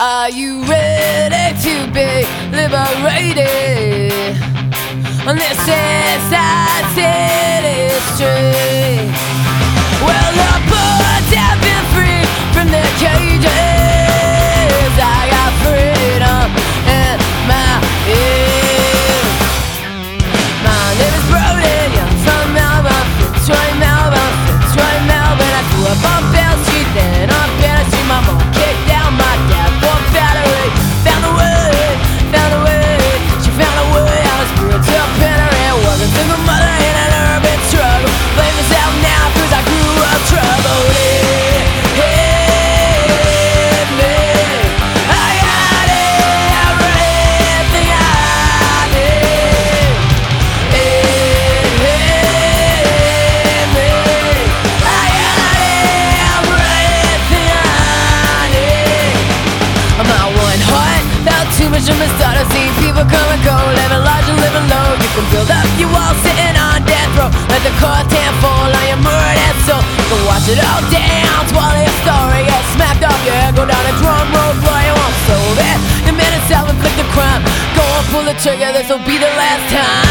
Are you ready to be liberated on this inside city street? Too much of a start see people come and go, living large and living low. You can build up your wall sitting on death row, let the curtain fall on your murdered soul. You can watch it all down, swallow your story, get smacked off your head, go down a drum road, boy, you won't solve it. You made a self-inflicted crime, go and pull the trigger, this'll be the last time.